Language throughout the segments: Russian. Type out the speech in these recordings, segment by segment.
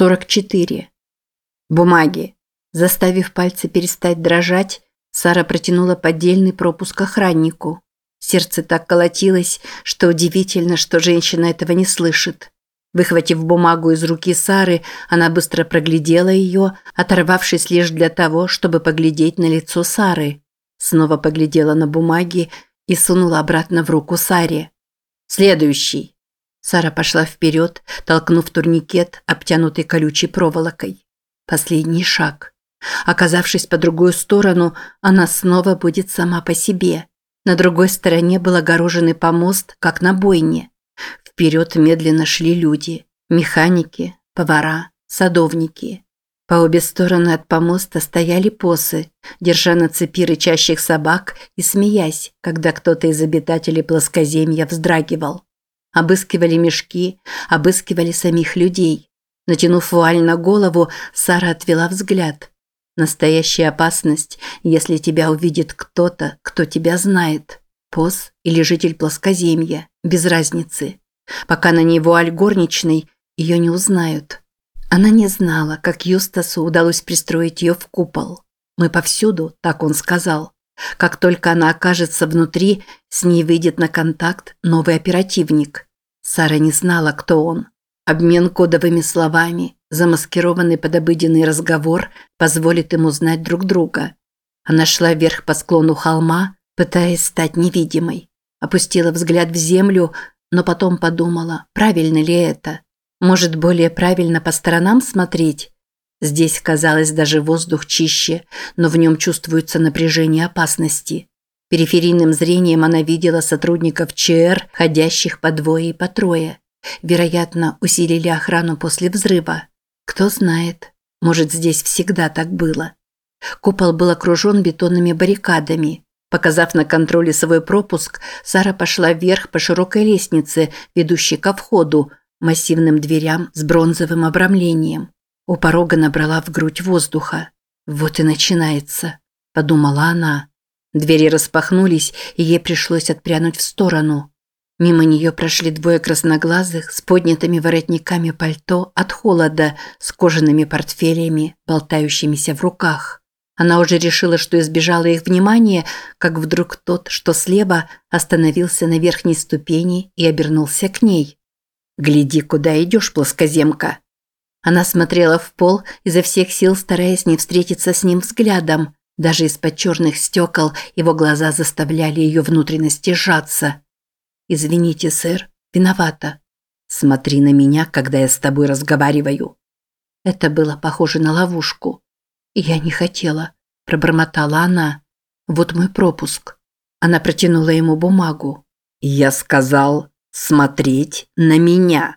44. Бумаги. Заставив пальцы перестать дрожать, Сара протянула поддельный пропуск охраннику. Сердце так колотилось, что удивительно, что женщина этого не слышит. Выхватив бумагу из руки Сары, она быстро проглядела ее, оторвавшись лишь для того, чтобы поглядеть на лицо Сары. Снова поглядела на бумаги и сунула обратно в руку Саре. «Следующий». Сара пошла вперед, толкнув турникет, обтянутый колючей проволокой. Последний шаг. Оказавшись по другую сторону, она снова будет сама по себе. На другой стороне был огороженный помост, как на бойне. Вперед медленно шли люди. Механики, повара, садовники. По обе стороны от помоста стояли посы, держа на цепи рычащих собак и смеясь, когда кто-то из обитателей плоскоземья вздрагивал. Обыскивали мешки, обыскивали самих людей. Натянув вуаль на голову, Сара отвела взгляд. Настоящая опасность, если тебя увидит кто-то, кто тебя знает. Пос или житель плоскоземья, без разницы. Пока на ней вуаль горничной, ее не узнают. Она не знала, как Юстасу удалось пристроить ее в купол. Мы повсюду, так он сказал. Как только она окажется внутри, с ней выйдет на контакт новый оперативник. Сара не знала, кто он. Обмен кодовыми словами, замаскированный под обыденный разговор, позволит им узнать друг друга. Она шла вверх по склону холма, пытаясь стать невидимой. Опустила взгляд в землю, но потом подумала, правильно ли это. Может, более правильно по сторонам смотреть? Здесь, казалось, даже воздух чище, но в нем чувствуется напряжение опасности. Периферийным зрением она видела сотрудников ЧР, ходящих по двое и по трое. Вероятно, усилили охрану после взрыва. Кто знает, может, здесь всегда так было. Купол был окружен бетонными баррикадами. Показав на контроле свой пропуск, Сара пошла вверх по широкой лестнице, ведущей ко входу, массивным дверям с бронзовым обрамлением. У порога набрала в грудь воздуха. «Вот и начинается», – подумала она. Двери распахнулись, и ей пришлось отпрянуть в сторону. Мимо нее прошли двое красноглазых с поднятыми воротниками пальто от холода, с кожаными портфелями, болтающимися в руках. Она уже решила, что избежала их внимания, как вдруг тот, что слева, остановился на верхней ступени и обернулся к ней. «Гляди, куда идешь, плоскоземка!» Она смотрела в пол, изо всех сил стараясь не встретиться с ним взглядом. Даже из-под черных стекол его глаза заставляли ее внутренности сжаться. «Извините, сэр, виновата. Смотри на меня, когда я с тобой разговариваю». Это было похоже на ловушку. «Я не хотела», – пробормотала она. «Вот мой пропуск». Она протянула ему бумагу. «Я сказал смотреть на меня».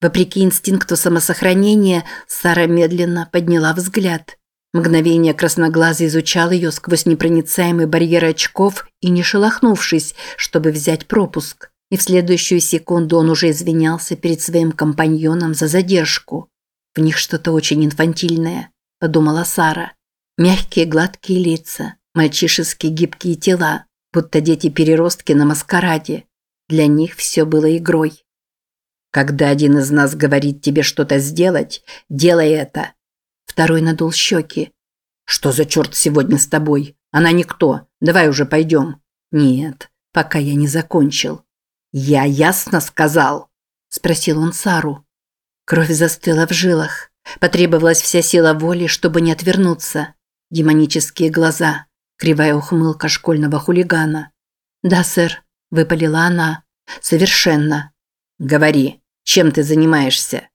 Вопреки инстинкту самосохранения, Сара медленно подняла взгляд. Мгновение красноглазый изучал ее сквозь непроницаемый барьер очков и не шелохнувшись, чтобы взять пропуск. И в следующую секунду он уже извинялся перед своим компаньоном за задержку. В них что-то очень инфантильное, подумала Сара. Мягкие гладкие лица, мальчишеские гибкие тела, будто дети-переростки на маскараде. Для них все было игрой. Когда один из нас говорит тебе что-то сделать, делай это. Второй надул щеки. Что за черт сегодня с тобой? Она никто. Давай уже пойдем. Нет, пока я не закончил. Я ясно сказал? Спросил он Сару. Кровь застыла в жилах. Потребовалась вся сила воли, чтобы не отвернуться. Демонические глаза. Кривая ухмылка школьного хулигана. «Да, сэр», – выпалила она. «Совершенно». «Говори». Чем ты занимаешься?»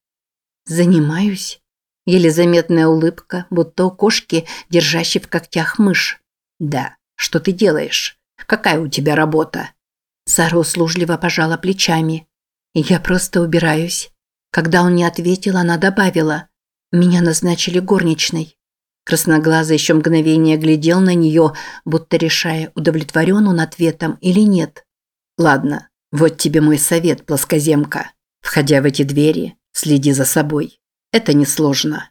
«Занимаюсь?» Еле заметная улыбка, будто у кошки, держащей в когтях мышь. «Да. Что ты делаешь? Какая у тебя работа?» Сара услужливо пожала плечами. «Я просто убираюсь». Когда он не ответил, она добавила. «Меня назначили горничной». Красноглазый еще мгновение глядел на нее, будто решая, удовлетворен он ответом или нет. «Ладно, вот тебе мой совет, плоскоземка. Входя в эти двери, следи за собой. Это несложно.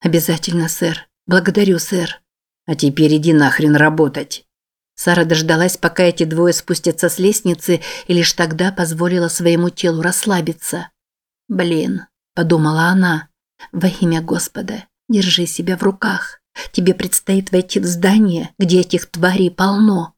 Обязательно, сэр. Благодарю, сэр. А теперь иди нахрен работать. Сара дождалась, пока эти двое спустятся с лестницы, и лишь тогда позволила своему телу расслабиться. «Блин», – подумала она, Во имя Господа, держи себя в руках. Тебе предстоит войти в здание, где этих тварей полно.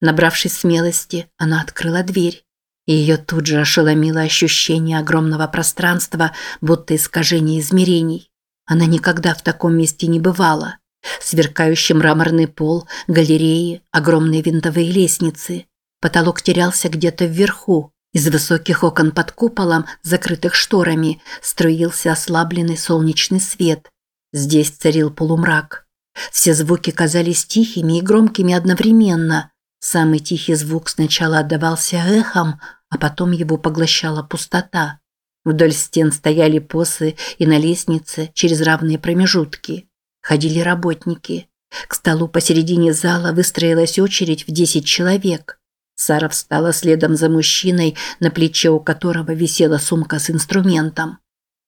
Набравшись смелости, она открыла дверь. Ее тут же ошеломило ощущение огромного пространства, будто искажение измерений. Она никогда в таком месте не бывала. Сверкающий мраморный пол, галереи, огромные винтовые лестницы. Потолок терялся где-то вверху. Из высоких окон под куполом, закрытых шторами, струился ослабленный солнечный свет. Здесь царил полумрак. Все звуки казались тихими и громкими одновременно. Самый тихий звук сначала отдавался эхом, а потом его поглощала пустота. Вдоль стен стояли посы и на лестнице через равные промежутки. Ходили работники. К столу посередине зала выстроилась очередь в десять человек. Сара встала следом за мужчиной, на плече у которого висела сумка с инструментом.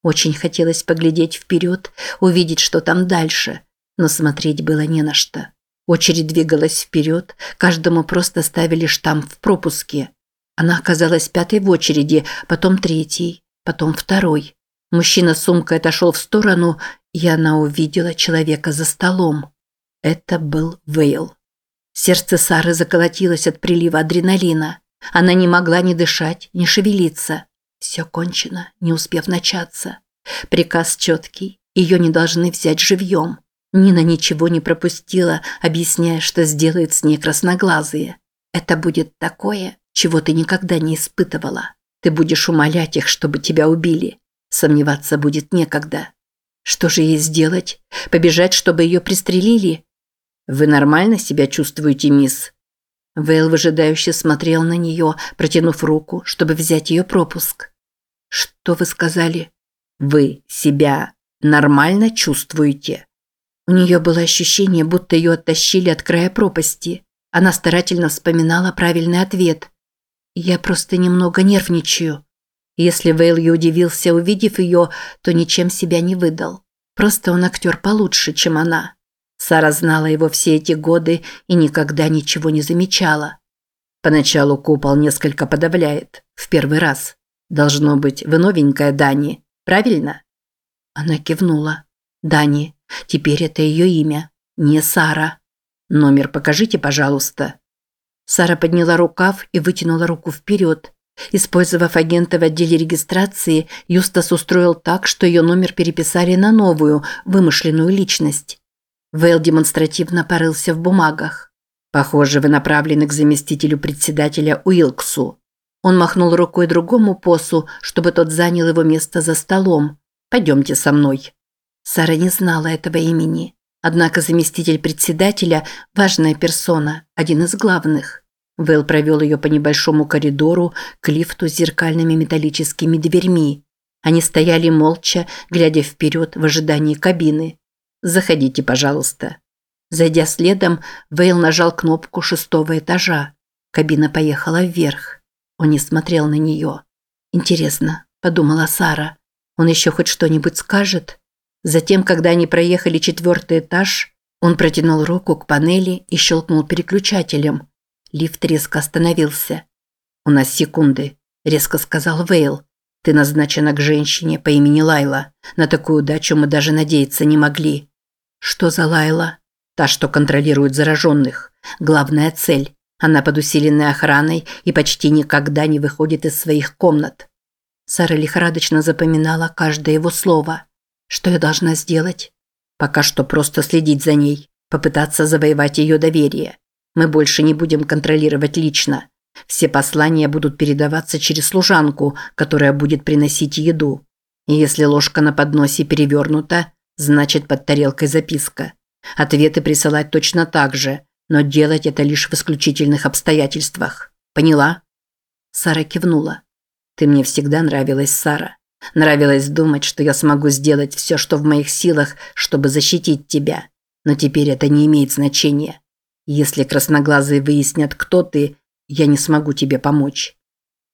Очень хотелось поглядеть вперед, увидеть, что там дальше, но смотреть было не на что. Очередь двигалась вперед, каждому просто ставили штамп в пропуске. Она оказалась пятой в очереди, потом третьей, потом второй. Мужчина с сумкой отошел в сторону, и она увидела человека за столом. Это был Вейл. Сердце Сары заколотилось от прилива адреналина. Она не могла ни дышать, ни шевелиться. Все кончено, не успев начаться. Приказ четкий, ее не должны взять живьем. Нина ничего не пропустила, объясняя, что сделает с ней красноглазые. Это будет такое, чего ты никогда не испытывала. Ты будешь умолять их, чтобы тебя убили. Сомневаться будет некогда. Что же ей сделать? Побежать, чтобы ее пристрелили? Вы нормально себя чувствуете, мисс? Вейл выжидающе смотрел на нее, протянув руку, чтобы взять ее пропуск. Что вы сказали? Вы себя нормально чувствуете? У нее было ощущение, будто ее оттащили от края пропасти. Она старательно вспоминала правильный ответ. Я просто немного нервничаю. Если Вейл и удивился, увидев ее, то ничем себя не выдал. Просто он актер получше, чем она. Сара знала его все эти годы и никогда ничего не замечала. Поначалу купол несколько подавляет. В первый раз. Должно быть, вы новенькая Дани. Правильно? Она кивнула. Дани. Теперь это ее имя. Не Сара. Номер покажите, пожалуйста. Сара подняла рукав и вытянула руку вперед. Использовав агента в отделе регистрации, Юстас устроил так, что ее номер переписали на новую, вымышленную личность. Вейл демонстративно порылся в бумагах. «Похоже, вы направлены к заместителю председателя Уилксу». Он махнул рукой другому посу, чтобы тот занял его место за столом. «Пойдемте со мной». Сара не знала этого имени. Однако заместитель председателя – важная персона, один из главных. Вэл провел ее по небольшому коридору к лифту с зеркальными металлическими дверьми. Они стояли молча, глядя вперед в ожидании кабины. «Заходите, пожалуйста». Зайдя следом, Вейл нажал кнопку шестого этажа. Кабина поехала вверх. Он не смотрел на нее. «Интересно», – подумала Сара. «Он еще хоть что-нибудь скажет?» Затем, когда они проехали четвертый этаж, он протянул руку к панели и щелкнул переключателем. Лифт резко остановился. «У нас секунды», – резко сказал Вейл. «Ты назначена к женщине по имени Лайла. На такую удачу мы даже надеяться не могли». «Что за Лайла?» «Та, что контролирует зараженных. Главная цель. Она под усиленной охраной и почти никогда не выходит из своих комнат». Сара лихорадочно запоминала каждое его слово. Что я должна сделать? Пока что просто следить за ней, попытаться завоевать ее доверие. Мы больше не будем контролировать лично. Все послания будут передаваться через служанку, которая будет приносить еду. И если ложка на подносе перевернута, значит под тарелкой записка. Ответы присылать точно так же, но делать это лишь в исключительных обстоятельствах. Поняла? Сара кивнула. Ты мне всегда нравилась, Сара. Нравилось думать, что я смогу сделать все, что в моих силах, чтобы защитить тебя. Но теперь это не имеет значения. Если красноглазые выяснят, кто ты, я не смогу тебе помочь.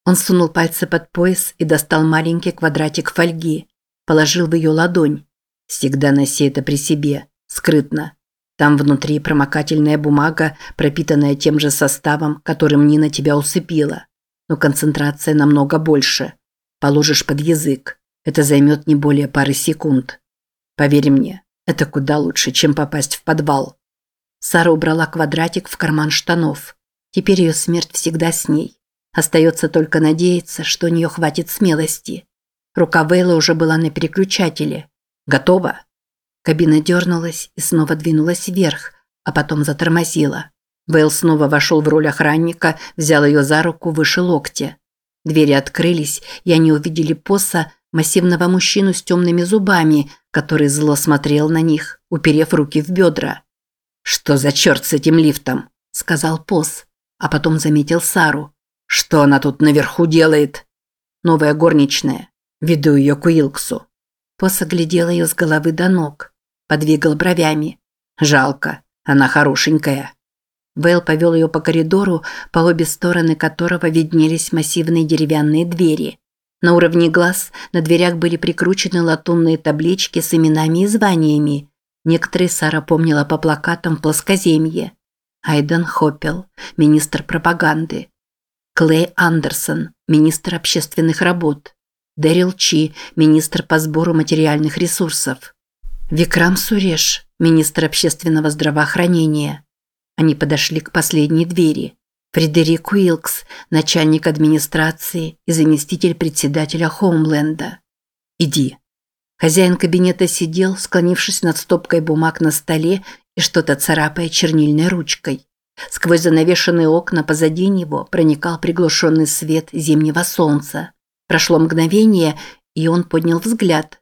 Он сунул пальцы под пояс и достал маленький квадратик фольги. Положил в ее ладонь. Всегда носи это при себе. Скрытно. Там внутри промокательная бумага, пропитанная тем же составом, которым Нина тебя усыпила. Но концентрация намного больше. Положишь под язык. Это займет не более пары секунд. Поверь мне, это куда лучше, чем попасть в подвал. Сара убрала квадратик в карман штанов. Теперь ее смерть всегда с ней. Остается только надеяться, что у нее хватит смелости. Рука Вейла уже была на переключателе. «Готово?» Кабина дернулась и снова двинулась вверх, а потом затормозила. Вейл снова вошел в роль охранника, взял ее за руку выше локтя. Двери открылись, и они увидели Посса, массивного мужчину с темными зубами, который зло смотрел на них, уперев руки в бедра. «Что за черт с этим лифтом?» – сказал Посс, а потом заметил Сару. «Что она тут наверху делает?» «Новая горничная. Веду ее к Уилксу». Посс оглядел ее с головы до ног, подвигал бровями. «Жалко, она хорошенькая». Вейл повел ее по коридору, по обе стороны которого виднелись массивные деревянные двери. На уровне глаз на дверях были прикручены латунные таблички с именами и званиями. Некоторые Сара помнила по плакатам плоскоземье. Айден Хоппел, министр пропаганды. Клей Андерсон, министр общественных работ. Дэрил Чи, министр по сбору материальных ресурсов. Викрам Суреш, министр общественного здравоохранения. Они подошли к последней двери. Фредерик Уилкс, начальник администрации и заместитель председателя Хоумленда. «Иди». Хозяин кабинета сидел, склонившись над стопкой бумаг на столе и что-то царапая чернильной ручкой. Сквозь занавешенные окна позади него проникал приглушенный свет зимнего солнца. Прошло мгновение, и он поднял взгляд.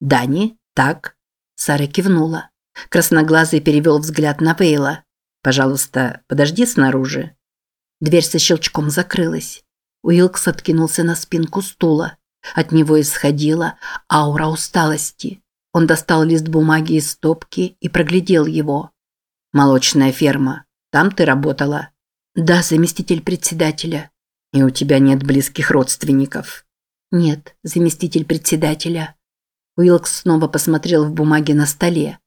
«Дани? Так?» Сара кивнула. Красноглазый перевел взгляд на Вейла. Пожалуйста, подожди снаружи. Дверь со щелчком закрылась. Уилкс откинулся на спинку стула. От него исходила аура усталости. Он достал лист бумаги из стопки и проглядел его. «Молочная ферма. Там ты работала?» «Да, заместитель председателя». «И у тебя нет близких родственников?» «Нет, заместитель председателя». Уилкс снова посмотрел в бумаге на столе.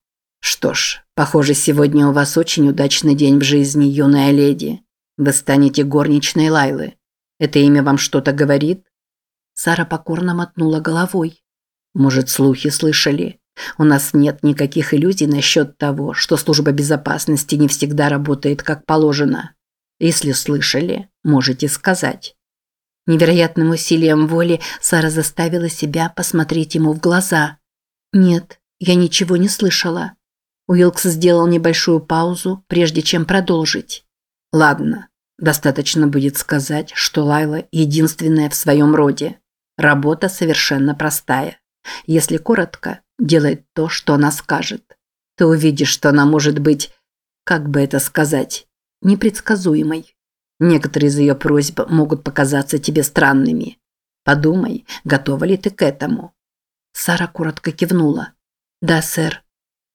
Что ж, похоже, сегодня у вас очень удачный день в жизни, юная леди. Вы станете горничной Лайлы. Это имя вам что-то говорит? Сара покорно мотнула головой. Может, слухи слышали? У нас нет никаких иллюзий насчет того, что служба безопасности не всегда работает как положено. Если слышали, можете сказать. Невероятным усилием воли Сара заставила себя посмотреть ему в глаза. Нет, я ничего не слышала. Уилкс сделал небольшую паузу, прежде чем продолжить. «Ладно, достаточно будет сказать, что Лайла единственная в своем роде. Работа совершенно простая. Если коротко, делает то, что она скажет. Ты увидишь, что она может быть, как бы это сказать, непредсказуемой. Некоторые из ее просьб могут показаться тебе странными. Подумай, готова ли ты к этому?» Сара коротко кивнула. «Да, сэр».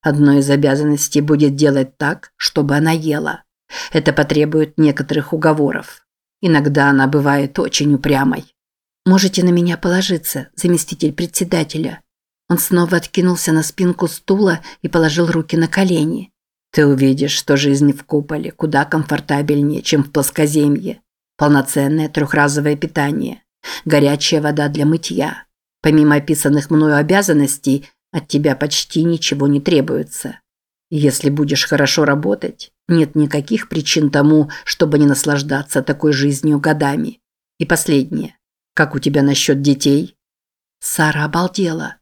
Одной из обязанностей будет делать так, чтобы она ела. Это потребует некоторых уговоров. Иногда она бывает очень упрямой. Можете на меня положиться, заместитель председателя. Он снова откинулся на спинку стула и положил руки на колени. Ты увидишь, что жизнь в куполе куда комфортабельнее, чем в плоскоземье. Полноценное трехразовое питание, горячая вода для мытья. Помимо описанных мною обязанностей, от тебя почти ничего не требуется. Если будешь хорошо работать, нет никаких причин тому, чтобы не наслаждаться такой жизнью годами. И последнее. Как у тебя насчет детей? Сара обалдела.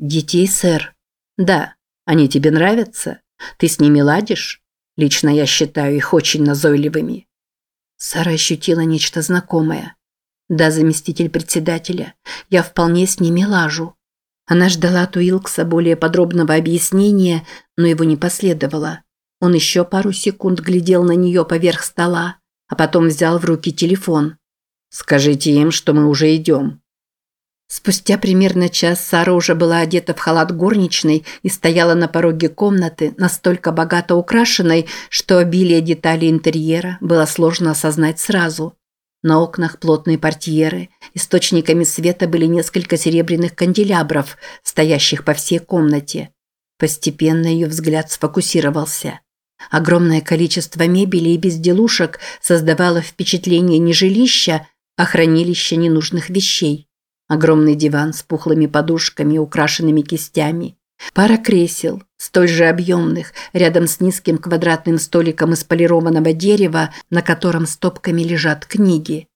Детей, сэр? Да. Они тебе нравятся? Ты с ними ладишь? Лично я считаю их очень назойливыми. Сара ощутила нечто знакомое. Да, заместитель председателя, я вполне с ними лажу. Она ждала от Уилкса более подробного объяснения, но его не последовало. Он еще пару секунд глядел на нее поверх стола, а потом взял в руки телефон. «Скажите им, что мы уже идем». Спустя примерно час Сара уже была одета в халат горничной и стояла на пороге комнаты, настолько богато украшенной, что обилие деталей интерьера было сложно осознать сразу. На окнах плотные портьеры, источниками света были несколько серебряных канделябров, стоящих по всей комнате. Постепенно ее взгляд сфокусировался. Огромное количество мебели и безделушек создавало впечатление не жилища, а хранилища ненужных вещей. Огромный диван с пухлыми подушками украшенными кистями. Пара кресел, столь же объемных, рядом с низким квадратным столиком из полированного дерева, на котором стопками лежат книги.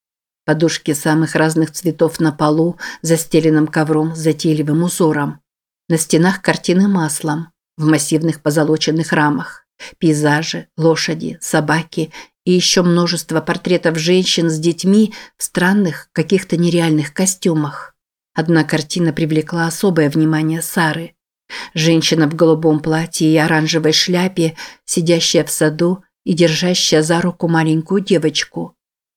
Подушки самых разных цветов на полу, застеленным ковром с затейливым узором. На стенах картины маслом, в массивных позолоченных рамах. Пейзажи, лошади, собаки и еще множество портретов женщин с детьми в странных, каких-то нереальных костюмах. Одна картина привлекла особое внимание Сары. Женщина в голубом платье и оранжевой шляпе, сидящая в саду и держащая за руку маленькую девочку.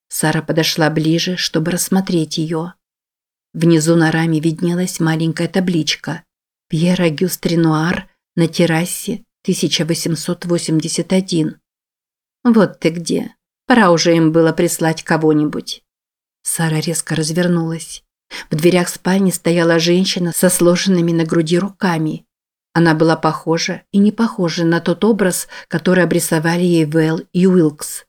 Сара подошла ближе, чтобы рассмотреть ее. Внизу на раме виднелась маленькая табличка «Пьер Агюст Ренуар на террасе 1881». «Вот ты где. Пора уже им было прислать кого-нибудь». Сара резко развернулась. В дверях спальни стояла женщина со сложенными на груди руками. Она была похожа и не похожа на тот образ, который обрисовали ей Вэл и Уилкс.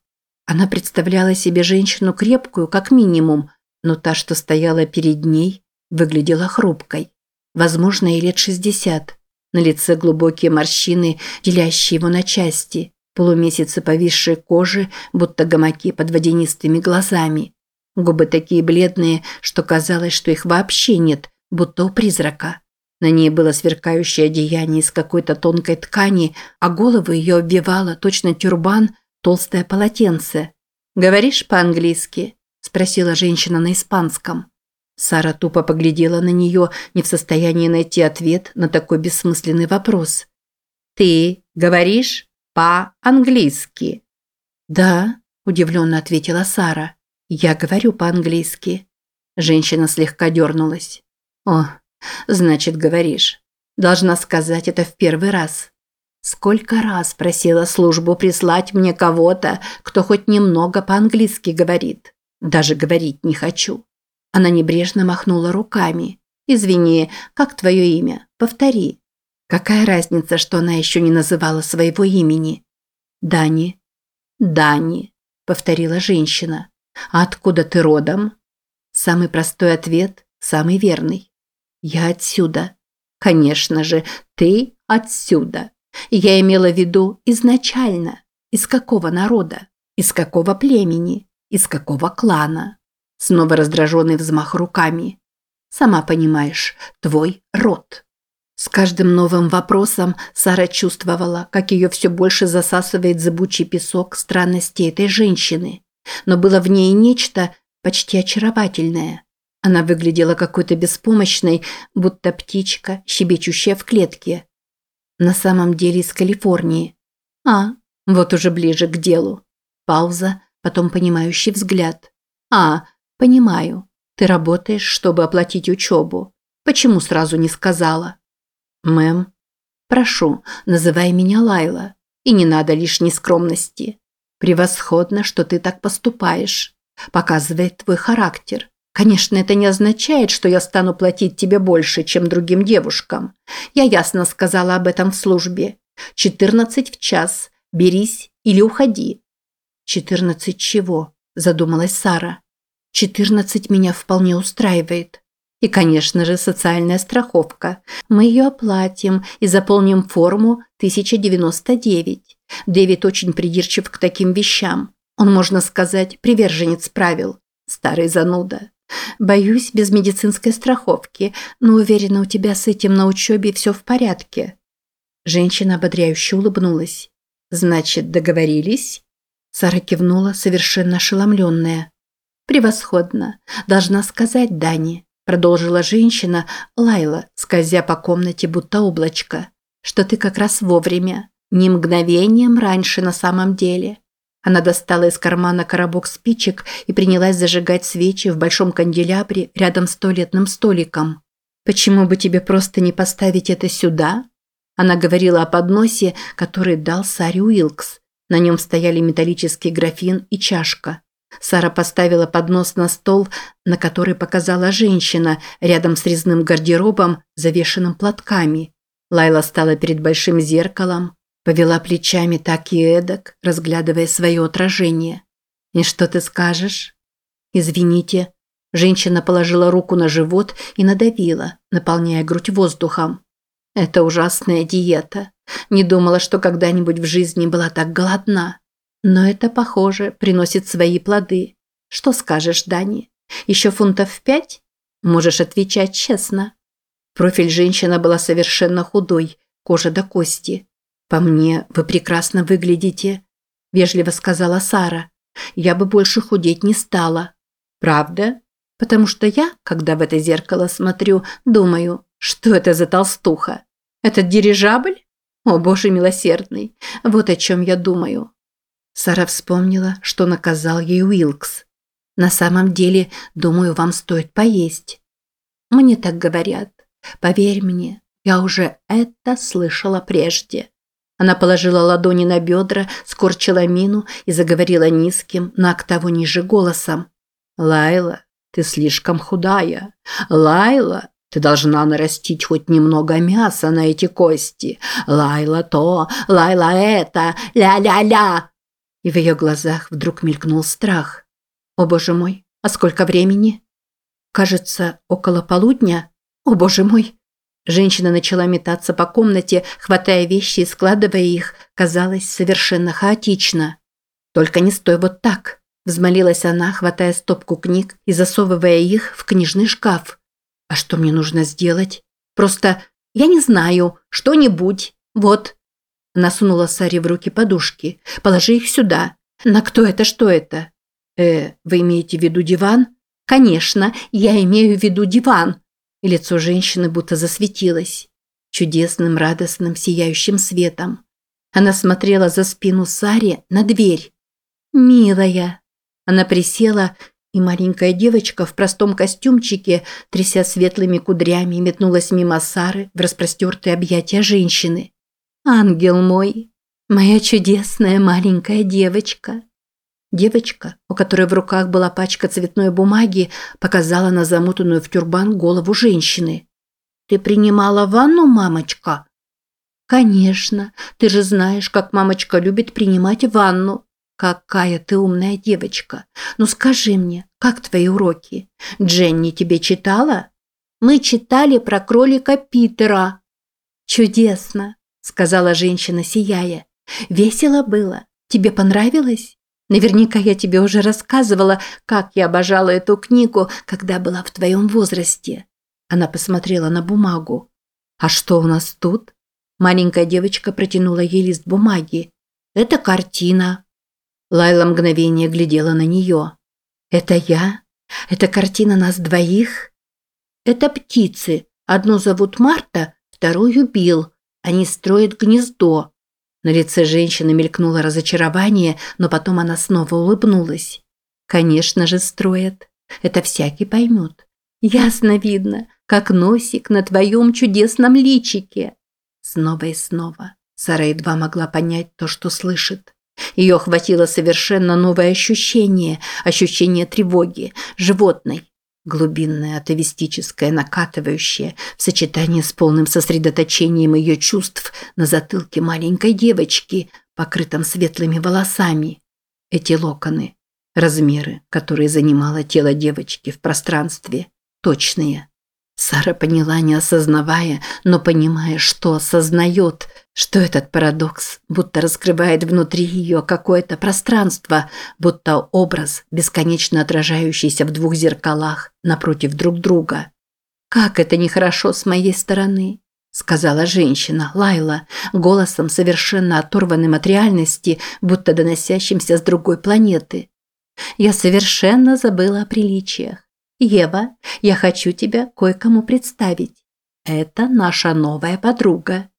Она представляла себе женщину крепкую, как минимум, но та, что стояла перед ней, выглядела хрупкой. Возможно, ей лет шестьдесят. На лице глубокие морщины, делящие его на части, полумесяцы повисшей кожи, будто гамаки под водянистыми глазами. Губы такие бледные, что казалось, что их вообще нет, будто у призрака. На ней было сверкающее одеяние из какой-то тонкой ткани, а голову ее обвивало точно тюрбан, толстое полотенце. «Говоришь по-английски?» – спросила женщина на испанском. Сара тупо поглядела на нее, не в состоянии найти ответ на такой бессмысленный вопрос. «Ты говоришь по-английски?» «Да», – удивленно ответила Сара. «Я говорю по-английски». Женщина слегка дернулась. «О, значит, говоришь. Должна сказать это в первый раз». Сколько раз просила службу прислать мне кого-то, кто хоть немного по-английски говорит. Даже говорить не хочу. Она небрежно махнула руками. «Извини, как твое имя? Повтори». Какая разница, что она еще не называла своего имени? «Дани». «Дани», – повторила женщина. А откуда ты родом? Самый простой ответ, самый верный. Я отсюда. Конечно же, ты отсюда. Я имела в виду изначально. Из какого народа? Из какого племени? Из какого клана? Снова раздраженный взмах руками. Сама понимаешь, твой род. С каждым новым вопросом Сара чувствовала, как ее все больше засасывает зыбучий песок странности этой женщины но было в ней нечто почти очаровательное. Она выглядела какой-то беспомощной, будто птичка, щебечущая в клетке. На самом деле из Калифорнии. А, вот уже ближе к делу. Пауза, потом понимающий взгляд. А, понимаю. Ты работаешь, чтобы оплатить учебу. Почему сразу не сказала? Мэм, прошу, называй меня Лайла. И не надо лишней скромности. Превосходно, что ты так поступаешь. Показывает твой характер. Конечно, это не означает, что я стану платить тебе больше, чем другим девушкам. Я ясно сказала об этом в службе. 14 в час. Берись или уходи. 14 чего? Задумалась Сара. 14 меня вполне устраивает. И, конечно же, социальная страховка. Мы ее оплатим и заполним форму 1099. Дэвид очень придирчив к таким вещам. Он, можно сказать, приверженец правил. Старый зануда. Боюсь, без медицинской страховки, но уверена, у тебя с этим на учебе все в порядке. Женщина ободряюще улыбнулась. Значит, договорились? Сара кивнула, совершенно ошеломленная. «Превосходно. Должна сказать Дани», – продолжила женщина, Лайла, скользя по комнате, будто облачко, – «что ты как раз вовремя. Ни мгновением раньше на самом деле. Она достала из кармана коробок спичек и принялась зажигать свечи в большом канделябре рядом с туалетным столиком. «Почему бы тебе просто не поставить это сюда?» Она говорила о подносе, который дал Саре Уилкс. На нем стояли металлический графин и чашка. Сара поставила поднос на стол, на который показала женщина, рядом с резным гардеробом, завешенным платками. Лайла стала перед большим зеркалом, Повела плечами так и эдак, разглядывая свое отражение. «И что ты скажешь?» «Извините». Женщина положила руку на живот и надавила, наполняя грудь воздухом. Это ужасная диета. Не думала, что когда-нибудь в жизни была так голодна. Но это, похоже, приносит свои плоды. Что скажешь, Дани? Еще фунтов пять? Можешь отвечать честно. Профиль женщины была совершенно худой, кожа до кости. «По мне, вы прекрасно выглядите», – вежливо сказала Сара. «Я бы больше худеть не стала». «Правда?» «Потому что я, когда в это зеркало смотрю, думаю, что это за толстуха? Этот дирижабль? О, боже милосердный, вот о чем я думаю». Сара вспомнила, что наказал ей Уилкс. «На самом деле, думаю, вам стоит поесть». «Мне так говорят. Поверь мне, я уже это слышала прежде». Она положила ладони на бедра, скорчила мину и заговорила низким, на октаву ниже голосом. «Лайла, ты слишком худая. Лайла, ты должна нарастить хоть немного мяса на эти кости. Лайла то, Лайла это, ля-ля-ля!» И в ее глазах вдруг мелькнул страх. «О, боже мой, а сколько времени?» «Кажется, около полудня. О, боже мой, Женщина начала метаться по комнате, хватая вещи и складывая их, казалось, совершенно хаотично. «Только не стой вот так», – взмолилась она, хватая стопку книг и засовывая их в книжный шкаф. «А что мне нужно сделать? Просто, я не знаю, что-нибудь. Вот». Она сунула Саре в руки подушки. «Положи их сюда. На кто это, что это?» «Э, вы имеете в виду диван?» «Конечно, я имею в виду диван и лицо женщины будто засветилось чудесным, радостным, сияющим светом. Она смотрела за спину Сари на дверь. «Милая!» Она присела, и маленькая девочка в простом костюмчике, тряся светлыми кудрями, метнулась мимо Сары в распростертые объятия женщины. «Ангел мой! Моя чудесная маленькая девочка!» Девочка, у которой в руках была пачка цветной бумаги, показала на замутанную в тюрбан голову женщины. «Ты принимала ванну, мамочка?» «Конечно. Ты же знаешь, как мамочка любит принимать ванну. Какая ты умная девочка. Ну скажи мне, как твои уроки? Дженни тебе читала?» «Мы читали про кролика Питера». «Чудесно», – сказала женщина, сияя. «Весело было. Тебе понравилось?» Наверняка я тебе уже рассказывала, как я обожала эту книгу, когда была в твоем возрасте. Она посмотрела на бумагу. А что у нас тут? Маленькая девочка протянула ей лист бумаги. Это картина. Лайла мгновение глядела на нее. Это я? Это картина нас двоих? Это птицы. Одну зовут Марта, вторую Билл. Они строят гнездо. На лице женщины мелькнуло разочарование, но потом она снова улыбнулась. «Конечно же строят. Это всякий поймет. Ясно видно, как носик на твоем чудесном личике». Снова и снова. Сара едва могла понять то, что слышит. Ее охватило совершенно новое ощущение, ощущение тревоги, животной, глубинное, атовистическое, накатывающее, в сочетании с полным сосредоточением ее чувств на затылке маленькой девочки, покрытом светлыми волосами. Эти локоны, размеры, которые занимало тело девочки в пространстве, точные. Сара поняла, не осознавая, но понимая, что осознает, что этот парадокс будто раскрывает внутри ее какое-то пространство, будто образ, бесконечно отражающийся в двух зеркалах напротив друг друга. «Как это нехорошо с моей стороны», – сказала женщина, Лайла, голосом совершенно оторванным от реальности, будто доносящимся с другой планеты. «Я совершенно забыла о приличиях. Ева, я хочу тебя кое-кому представить. Это наша новая подруга.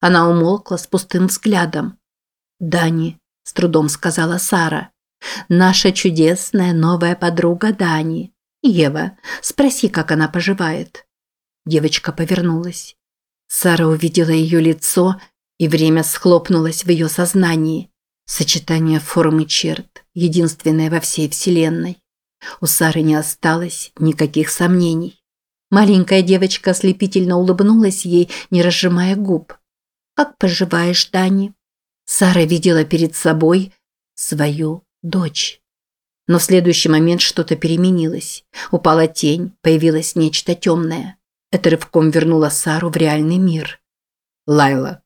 Она умолкла с пустым взглядом. Дани, с трудом сказала Сара. Наша чудесная новая подруга Дани. Ева, спроси, как она поживает. Девочка повернулась. Сара увидела ее лицо, и время схлопнулось в ее сознании. Сочетание форм и черт, единственное во всей вселенной. У Сары не осталось никаких сомнений. Маленькая девочка ослепительно улыбнулась ей, не разжимая губ. «Как поживаешь, Дани?» Сара видела перед собой свою дочь. Но в следующий момент что-то переменилось. Упала тень, появилось нечто темное. Это рывком вернуло Сару в реальный мир. Лайла».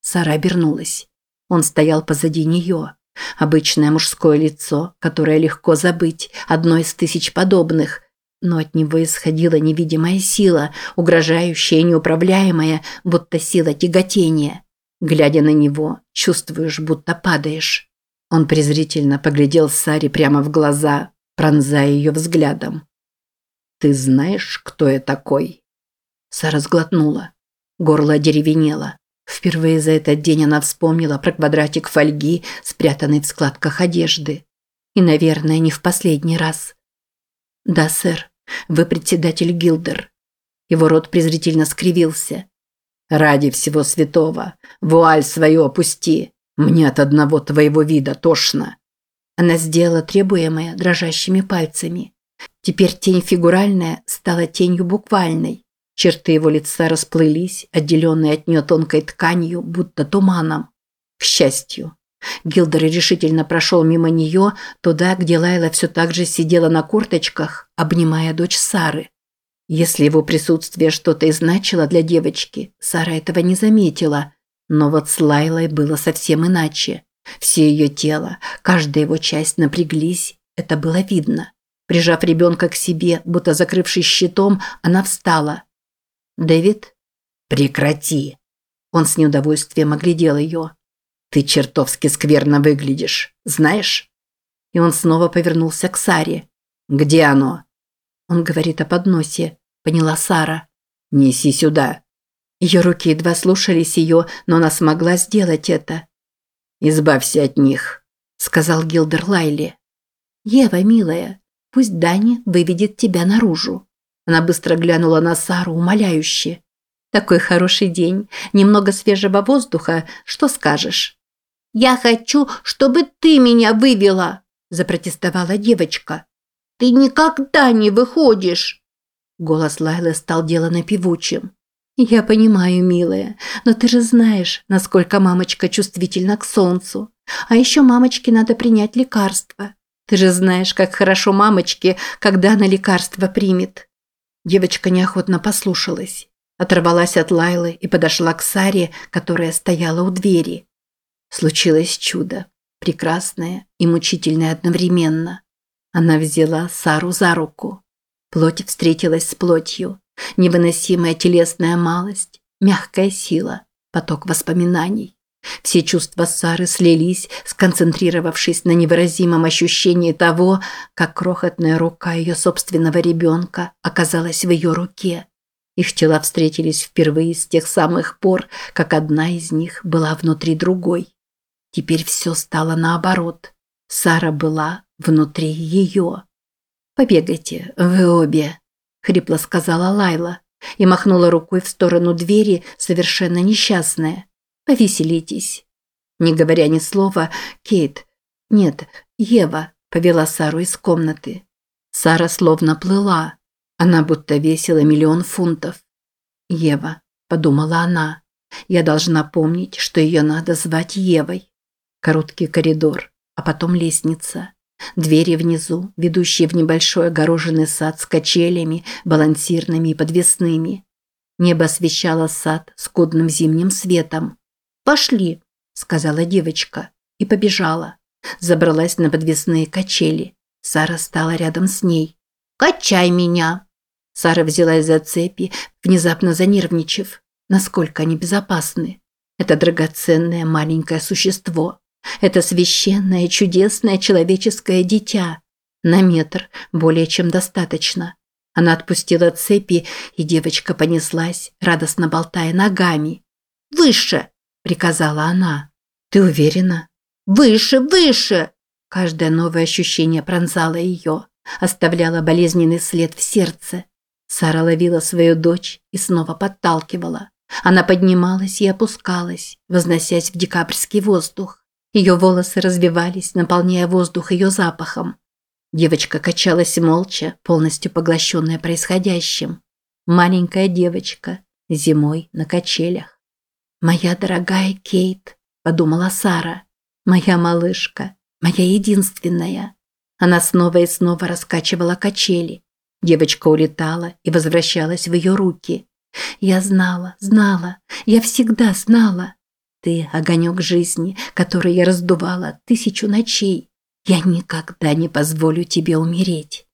Сара обернулась. Он стоял позади нее. Обычное мужское лицо, которое легко забыть, одно из тысяч подобных, но от него исходила невидимая сила, угрожающая и неуправляемая, будто сила тяготения. Глядя на него, чувствуешь, будто падаешь. Он презрительно поглядел Саре прямо в глаза, пронзая ее взглядом. «Ты знаешь, кто я такой?» Сара сглотнула. Горло одеревенело. Впервые за этот день она вспомнила про квадратик фольги, спрятанный в складках одежды. И, наверное, не в последний раз. «Да, сэр. Вы председатель Гилдер». Его рот презрительно скривился. «Ради всего святого, вуаль свою опусти. Мне от одного твоего вида тошно». Она сделала требуемое дрожащими пальцами. Теперь тень фигуральная стала тенью буквальной. Черты его лица расплылись, отделенные от нее тонкой тканью, будто туманом. К счастью. Гилдер решительно прошел мимо нее, туда, где Лайла все так же сидела на корточках, обнимая дочь Сары. Если его присутствие что-то и значило для девочки, Сара этого не заметила. Но вот с Лайлой было совсем иначе. Все ее тело, каждая его часть напряглись, это было видно. Прижав ребенка к себе, будто закрывшись щитом, она встала. «Дэвид?» «Прекрати!» Он с неудовольствием оглядел ее. «Ты чертовски скверно выглядишь, знаешь?» И он снова повернулся к Саре. «Где оно?» Он говорит о подносе, поняла Сара. «Неси сюда». Ее руки едва слушались ее, но она смогла сделать это. «Избавься от них», – сказал Гилдер Лайли. «Ева, милая, пусть Дани выведет тебя наружу». Она быстро глянула на Сару умоляюще. «Такой хороший день, немного свежего воздуха, что скажешь?» «Я хочу, чтобы ты меня вывела!» – запротестовала девочка. «Ты никогда не выходишь!» Голос Лайлы стал делано певучим. «Я понимаю, милая, но ты же знаешь, насколько мамочка чувствительна к солнцу. А еще мамочке надо принять лекарство. Ты же знаешь, как хорошо мамочке, когда она лекарство примет. Девочка неохотно послушалась. Оторвалась от Лайлы и подошла к Саре, которая стояла у двери. Случилось чудо. Прекрасное и мучительное одновременно. Она взяла Сару за руку. Плоть встретилась с плотью. Невыносимая телесная малость, мягкая сила, поток воспоминаний. Все чувства Сары слились, сконцентрировавшись на невыразимом ощущении того, как крохотная рука ее собственного ребенка оказалась в ее руке. Их тела встретились впервые с тех самых пор, как одна из них была внутри другой. Теперь все стало наоборот. Сара была внутри ее. «Побегайте, вы обе», – хрипло сказала Лайла и махнула рукой в сторону двери, совершенно несчастная. Повеселитесь». Не говоря ни слова, Кейт, нет, Ева повела Сару из комнаты. Сара словно плыла. Она будто весила миллион фунтов. «Ева», – подумала она, – «я должна помнить, что ее надо звать Евой». Короткий коридор, а потом лестница. Двери внизу, ведущие в небольшой огороженный сад с качелями, балансирными и подвесными. Небо освещало сад скудным зимним светом. «Пошли», – сказала девочка и побежала. Забралась на подвесные качели. Сара стала рядом с ней. «Качай меня!» Сара взялась за цепи, внезапно занервничав. Насколько они безопасны? Это драгоценное маленькое существо. Это священное, чудесное человеческое дитя. На метр более чем достаточно. Она отпустила цепи, и девочка понеслась, радостно болтая ногами. «Выше!» Приказала она. Ты уверена? Выше, выше! Каждое новое ощущение пронзало ее, оставляло болезненный след в сердце. Сара ловила свою дочь и снова подталкивала. Она поднималась и опускалась, возносясь в декабрьский воздух. Ее волосы развивались, наполняя воздух ее запахом. Девочка качалась молча, полностью поглощенная происходящим. Маленькая девочка зимой на качелях. «Моя дорогая Кейт», – подумала Сара, – «моя малышка, моя единственная». Она снова и снова раскачивала качели. Девочка улетала и возвращалась в ее руки. Я знала, знала, я всегда знала. Ты – огонек жизни, который я раздувала тысячу ночей. Я никогда не позволю тебе умереть.